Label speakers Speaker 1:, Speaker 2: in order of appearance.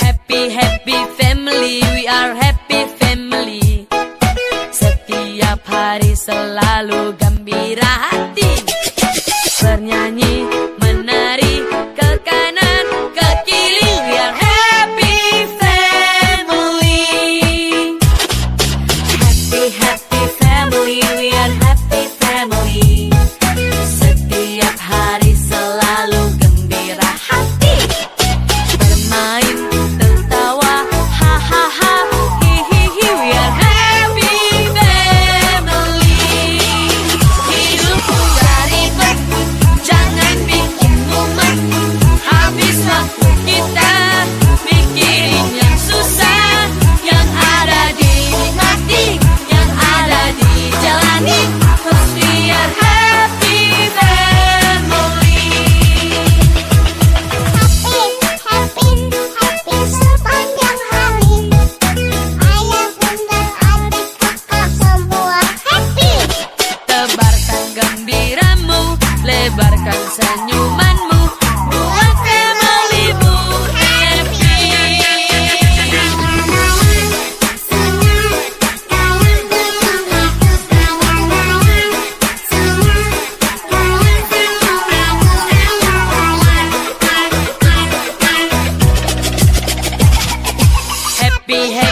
Speaker 1: Happy, happy family, we are happy family. Setiap hari selalu gembira. Sebarkan senyumanmu Buat family happy. Happy, happy.